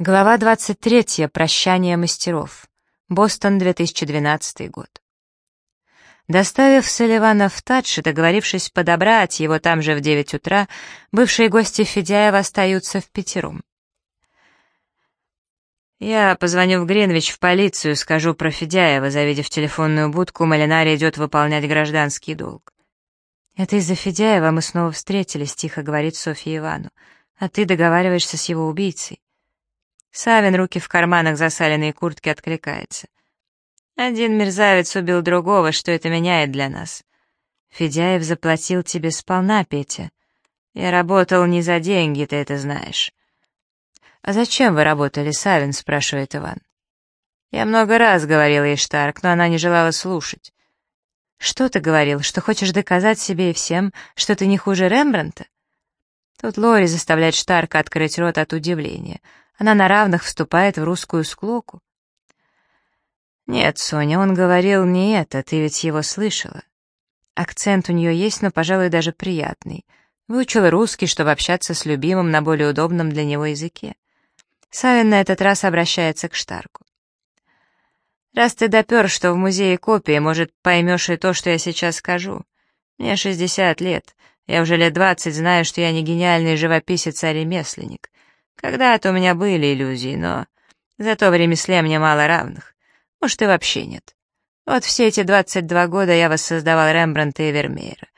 Глава 23. Прощание мастеров. Бостон, 2012 год. Доставив Салливана в Тадж и договорившись подобрать его там же в 9 утра, бывшие гости Федяева остаются в пятером. «Я позвоню в Гринвич в полицию, скажу про Федяева, завидев телефонную будку, Малинари идет выполнять гражданский долг». «Это из-за Федяева мы снова встретились», — тихо говорит Софья Ивану. «А ты договариваешься с его убийцей». Савин, руки в карманах засаленной куртки, откликается. «Один мерзавец убил другого, что это меняет для нас?» «Федяев заплатил тебе сполна, Петя. Я работал не за деньги, ты это знаешь». «А зачем вы работали, Савин?» — спрашивает Иван. «Я много раз говорил ей Штарк, но она не желала слушать». «Что ты говорил, что хочешь доказать себе и всем, что ты не хуже Рембранта?» Тут Лори заставляет Штарка открыть рот от удивления — она на равных вступает в русскую склоку. Нет, Соня, он говорил не это, ты ведь его слышала. Акцент у нее есть, но, пожалуй, даже приятный. Выучила русский, чтобы общаться с любимым на более удобном для него языке. Савин на этот раз обращается к Штарку. «Раз ты допер, что в музее копии, может, поймешь и то, что я сейчас скажу. Мне 60 лет, я уже лет 20 знаю, что я не гениальный живописец, а ремесленник. Когда-то у меня были иллюзии, но зато в ремесле мне мало равных. Может, и вообще нет. Вот все эти 22 года я воссоздавал Рембрандта и Вермеера.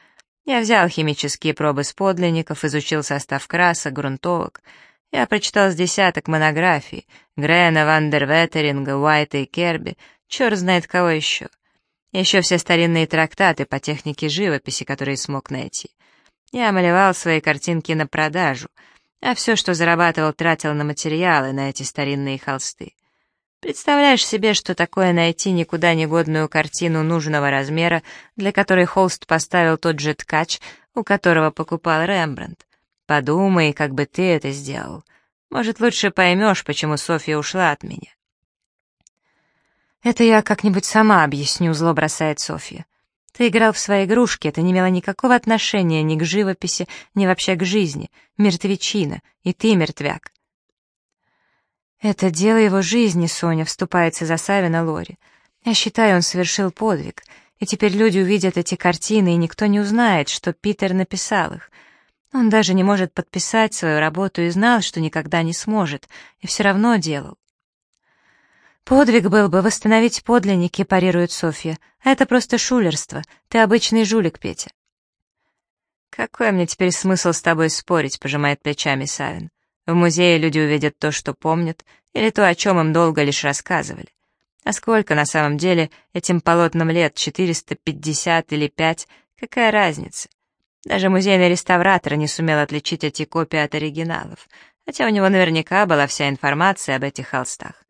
Я взял химические пробы с подлинников, изучил состав красок, грунтовок. Я прочитал с десяток монографий Грена, Вандерветеринга, Уайта и Керби, черт знает кого еще. Еще все старинные трактаты по технике живописи, которые смог найти. Я малевал свои картинки на продажу — а все, что зарабатывал, тратил на материалы, на эти старинные холсты. Представляешь себе, что такое найти никуда не годную картину нужного размера, для которой холст поставил тот же ткач, у которого покупал Рембрандт? Подумай, как бы ты это сделал. Может, лучше поймешь, почему Софья ушла от меня. «Это я как-нибудь сама объясню», — зло бросает Софья. Ты играл в свои игрушки, это не имело никакого отношения ни к живописи, ни вообще к жизни. Мертвечина, и ты мертвяк. Это дело его жизни, Соня, вступается за Савина Лори. Я считаю, он совершил подвиг, и теперь люди увидят эти картины, и никто не узнает, что Питер написал их. Он даже не может подписать свою работу и знал, что никогда не сможет, и все равно делал. «Подвиг был бы восстановить подлинники», — парирует Софья. «А это просто шулерство. Ты обычный жулик, Петя». «Какой мне теперь смысл с тобой спорить?» — пожимает плечами Савин. «В музее люди увидят то, что помнят, или то, о чем им долго лишь рассказывали. А сколько на самом деле этим полотнам лет, 450 или 5, какая разница? Даже музейный реставратор не сумел отличить эти копии от оригиналов, хотя у него наверняка была вся информация об этих холстах.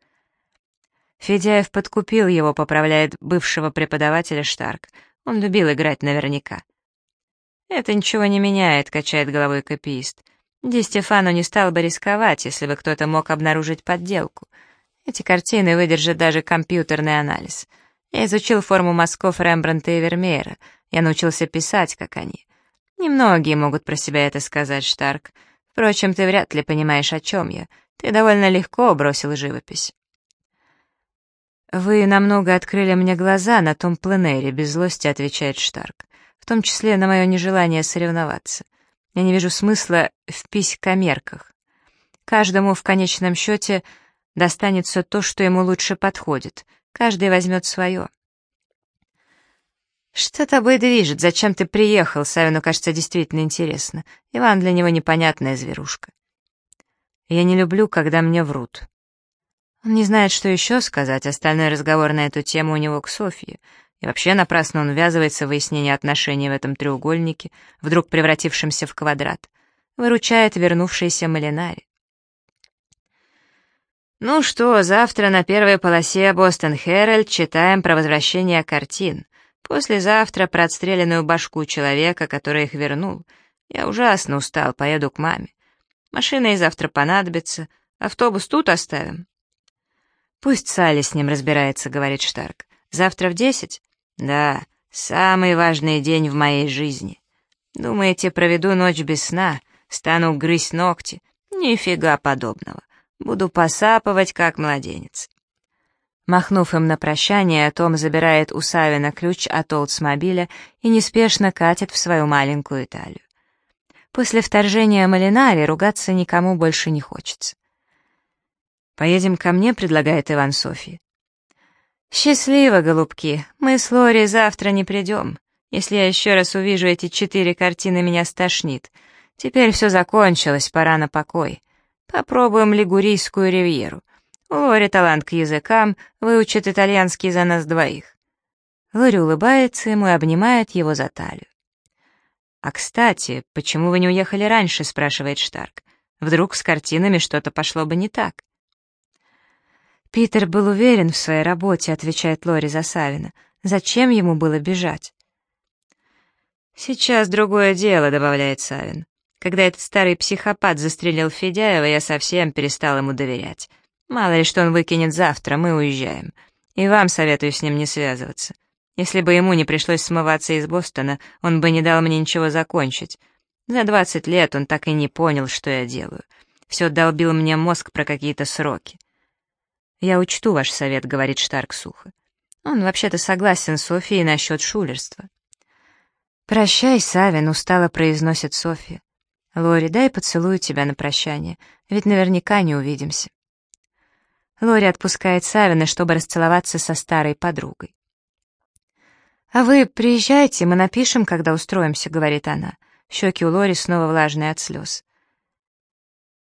Федяев подкупил его, поправляет бывшего преподавателя Штарк. Он любил играть наверняка. «Это ничего не меняет», — качает головой копиист. «Ди Стефано не стал бы рисковать, если бы кто-то мог обнаружить подделку. Эти картины выдержат даже компьютерный анализ. Я изучил форму мазков Рембрандта и Вермеера. Я научился писать, как они. Немногие могут про себя это сказать, Штарк. Впрочем, ты вряд ли понимаешь, о чем я. Ты довольно легко бросил живопись». «Вы намного открыли мне глаза на том пленэре», — без злости отвечает Штарк. «В том числе на мое нежелание соревноваться. Я не вижу смысла в писькомерках. Каждому в конечном счете достанется то, что ему лучше подходит. Каждый возьмет свое». «Что тобой движет? Зачем ты приехал?» Савину кажется действительно интересно. Иван для него непонятная зверушка. «Я не люблю, когда мне врут». Он не знает, что еще сказать, остальной разговор на эту тему у него к Софье. И вообще напрасно он ввязывается в выяснение отношений в этом треугольнике, вдруг превратившемся в квадрат. Выручает вернувшийся Малинари. Ну что, завтра на первой полосе «Бостон Хэральд» читаем про возвращение картин. Послезавтра про отстрелянную башку человека, который их вернул. Я ужасно устал, поеду к маме. Машина и завтра понадобится. Автобус тут оставим. «Пусть Салли с ним разбирается», — говорит Штарк. «Завтра в десять?» «Да, самый важный день в моей жизни. Думаете, проведу ночь без сна, стану грызть ногти? Нифига подобного. Буду посапывать, как младенец». Махнув им на прощание, Том забирает у Савина ключ от Олдсмобиля и неспешно катит в свою маленькую Италию. После вторжения Малинари ругаться никому больше не хочется. «Поедем ко мне», — предлагает Иван Софьи. «Счастливо, голубки, мы с Лори завтра не придем. Если я еще раз увижу эти четыре картины, меня стошнит. Теперь все закончилось, пора на покой. Попробуем Лигурийскую ривьеру. Лори талант к языкам, выучит итальянский за нас двоих». Лори улыбается ему и обнимает его за талию. «А, кстати, почему вы не уехали раньше?» — спрашивает Штарк. «Вдруг с картинами что-то пошло бы не так?» «Питер был уверен в своей работе», — отвечает Лори Засавина. «Зачем ему было бежать?» «Сейчас другое дело», — добавляет Савин. «Когда этот старый психопат застрелил Федяева, я совсем перестал ему доверять. Мало ли что он выкинет завтра, мы уезжаем. И вам советую с ним не связываться. Если бы ему не пришлось смываться из Бостона, он бы не дал мне ничего закончить. За двадцать лет он так и не понял, что я делаю. Все долбил мне мозг про какие-то сроки. «Я учту ваш совет», — говорит Штарк сухо. Он вообще-то согласен с Софией насчет шулерства. «Прощай, Савин», — устало произносит Софья. «Лори, дай поцелую тебя на прощание, ведь наверняка не увидимся». Лори отпускает Савина, чтобы расцеловаться со старой подругой. «А вы приезжайте, мы напишем, когда устроимся», — говорит она. Щеки у Лори снова влажные от слез.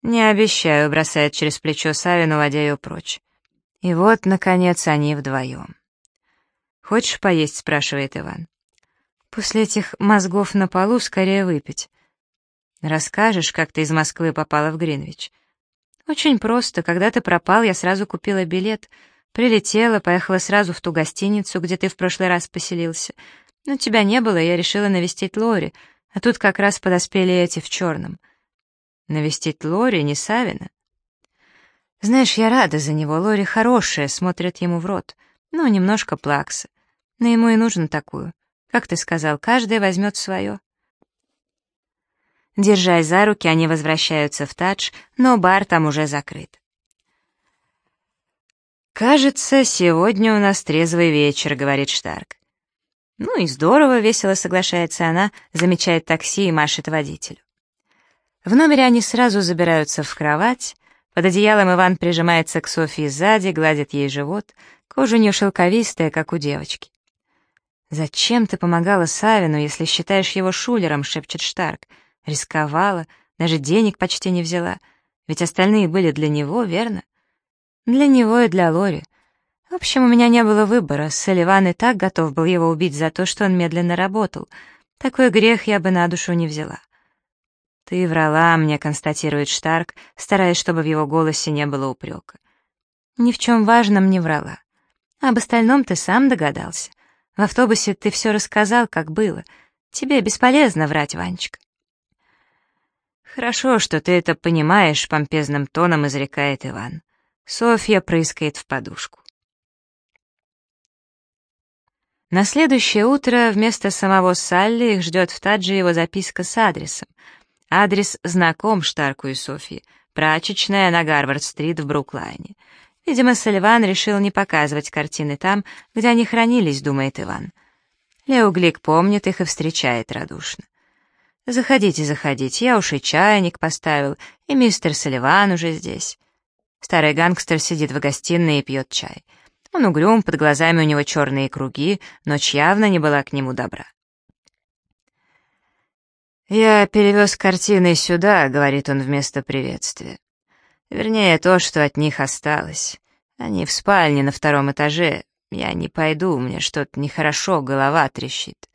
«Не обещаю», — бросает через плечо Савин, уводя ее прочь. И вот, наконец, они вдвоем. «Хочешь поесть?» — спрашивает Иван. «После этих мозгов на полу скорее выпить. Расскажешь, как ты из Москвы попала в Гринвич?» «Очень просто. Когда ты пропал, я сразу купила билет. Прилетела, поехала сразу в ту гостиницу, где ты в прошлый раз поселился. Но тебя не было, я решила навестить Лори, а тут как раз подоспели эти в черном». «Навестить Лори, не Савина?» Знаешь, я рада за него, Лори хорошая, смотрит ему в рот. Ну, немножко плакса. Но ему и нужно такую. Как ты сказал, каждый возьмет свое. Держась за руки, они возвращаются в тадж, но бар там уже закрыт. «Кажется, сегодня у нас трезвый вечер», — говорит Штарк. «Ну и здорово», — весело соглашается она, замечает такси и машет водителю. В номере они сразу забираются в кровать, под одеялом Иван прижимается к Софии сзади, гладит ей живот, кожа у нее шелковистая, как у девочки. «Зачем ты помогала Савину, если считаешь его шулером?» — шепчет Штарк. «Рисковала, даже денег почти не взяла. Ведь остальные были для него, верно?» «Для него и для Лори. В общем, у меня не было выбора. Салливан и так готов был его убить за то, что он медленно работал. Такой грех я бы на душу не взяла. «Ты врала мне», — констатирует Штарк, стараясь, чтобы в его голосе не было упрека. «Ни в чем важном не врала. Об остальном ты сам догадался. В автобусе ты все рассказал, как было. Тебе бесполезно врать, Ванечка». «Хорошо, что ты это понимаешь», — помпезным тоном изрекает Иван. Софья прыскает в подушку. На следующее утро вместо самого Салли их ждет в Тадже его записка с адресом — Адрес знаком Штарку и Софье. Прачечная на Гарвард-стрит в Бруклайне. Видимо, Сальван решил не показывать картины там, где они хранились, думает Иван. Лео Глик помнит их и встречает радушно. «Заходите, заходите, я уж и чайник поставил, и мистер Салливан уже здесь». Старый гангстер сидит в гостиной и пьет чай. Он угрюм, под глазами у него черные круги, ночь явно не была к нему добра. «Я перевез картины сюда», — говорит он вместо приветствия. «Вернее, то, что от них осталось. Они в спальне на втором этаже. Я не пойду, мне что-то нехорошо, голова трещит».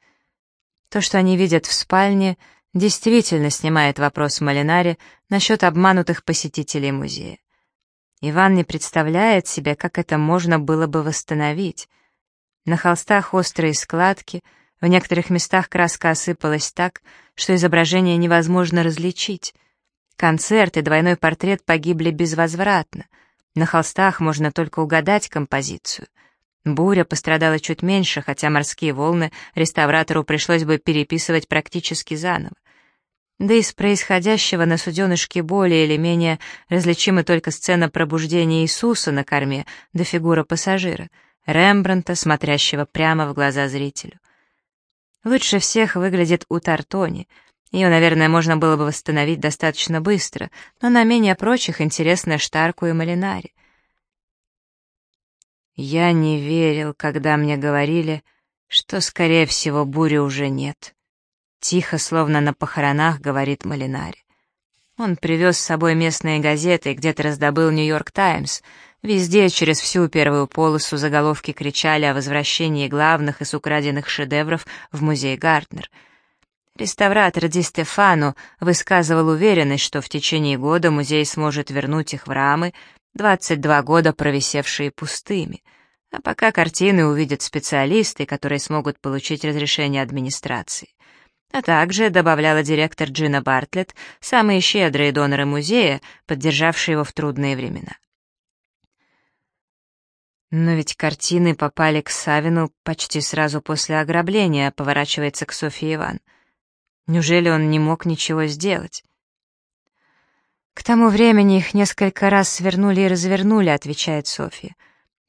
То, что они видят в спальне, действительно снимает вопрос Малинари насчет обманутых посетителей музея. Иван не представляет себе, как это можно было бы восстановить. На холстах острые складки — в некоторых местах краска осыпалась так, что изображение невозможно различить. Концерт и двойной портрет погибли безвозвратно. На холстах можно только угадать композицию. Буря пострадала чуть меньше, хотя морские волны реставратору пришлось бы переписывать практически заново. Да из происходящего на суденышке более или менее различимы только сцена пробуждения Иисуса на корме да фигура пассажира, Рембранта, смотрящего прямо в глаза зрителю. Лучше всех выглядит у Тартони. Ее, наверное, можно было бы восстановить достаточно быстро, но на менее прочих интересно Штарку и Малинари. Я не верил, когда мне говорили, что, скорее всего, бури уже нет. Тихо, словно на похоронах, говорит Малинари. Он привез с собой местные газеты и где-то раздобыл «Нью-Йорк Таймс». Везде, через всю первую полосу, заголовки кричали о возвращении главных из украденных шедевров в музей Гартнер. Реставратор Ди Стефано высказывал уверенность, что в течение года музей сможет вернуть их в рамы, 22 года провисевшие пустыми. А пока картины увидят специалисты, которые смогут получить разрешение администрации. А также, добавляла директор Джина Бартлетт, самые щедрые доноры музея, поддержавшие его в трудные времена. Но ведь картины попали к Савину почти сразу после ограбления, поворачивается к Софье Иван. Неужели он не мог ничего сделать? К тому времени их несколько раз свернули и развернули, отвечает Софья.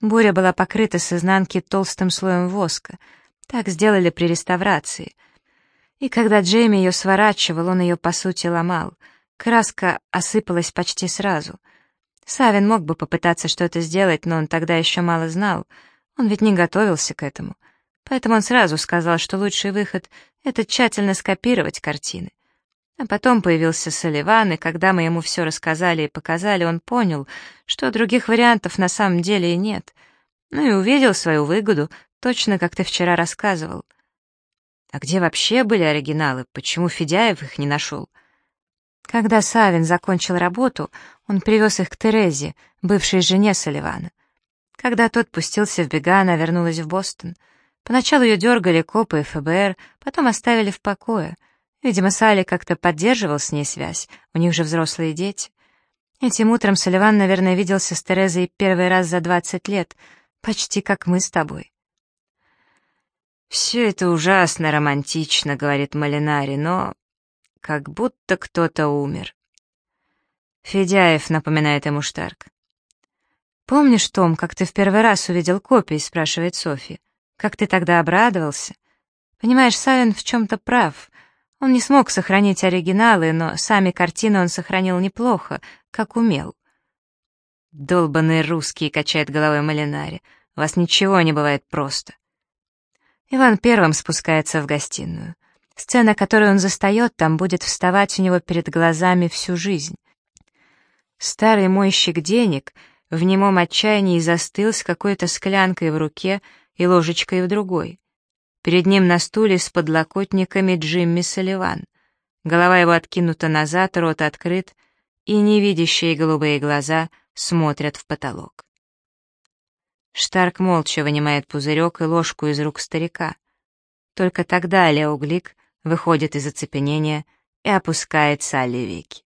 Буря была покрыта с изнанки толстым слоем воска. Так сделали при реставрации — и когда Джейми ее сворачивал, он ее, по сути, ломал. Краска осыпалась почти сразу. Савин мог бы попытаться что-то сделать, но он тогда еще мало знал. Он ведь не готовился к этому. Поэтому он сразу сказал, что лучший выход — это тщательно скопировать картины. А потом появился Соливан, и когда мы ему все рассказали и показали, он понял, что других вариантов на самом деле и нет. Ну и увидел свою выгоду, точно как ты вчера рассказывал — а где вообще были оригиналы? Почему Федяев их не нашел? Когда Савин закончил работу, он привез их к Терезе, бывшей жене Соливана. Когда тот пустился в бега, она вернулась в Бостон. Поначалу ее дергали копы и ФБР, потом оставили в покое. Видимо, Салли как-то поддерживал с ней связь, у них же взрослые дети. Этим утром Соливан, наверное, виделся с Терезой первый раз за двадцать лет, почти как мы с тобой. «Все это ужасно романтично», — говорит Малинари, но как будто кто-то умер. Федяев напоминает ему Штарк. «Помнишь, Том, как ты в первый раз увидел копии?» — спрашивает Софья. «Как ты тогда обрадовался?» «Понимаешь, Савин в чем-то прав. Он не смог сохранить оригиналы, но сами картины он сохранил неплохо, как умел». «Долбанный русский», — качает головой Малинари. «У вас ничего не бывает просто». Иван первым спускается в гостиную. Сцена, которую он застает, там будет вставать у него перед глазами всю жизнь. Старый мойщик денег в немом отчаянии застыл с какой-то склянкой в руке и ложечкой в другой. Перед ним на стуле с подлокотниками Джимми Салливан. Голова его откинута назад, рот открыт, и невидящие голубые глаза смотрят в потолок. Штарк молча вынимает пузырек и ложку из рук старика. Только тогда Лео Глик выходит из оцепенения и опускает Салли веки.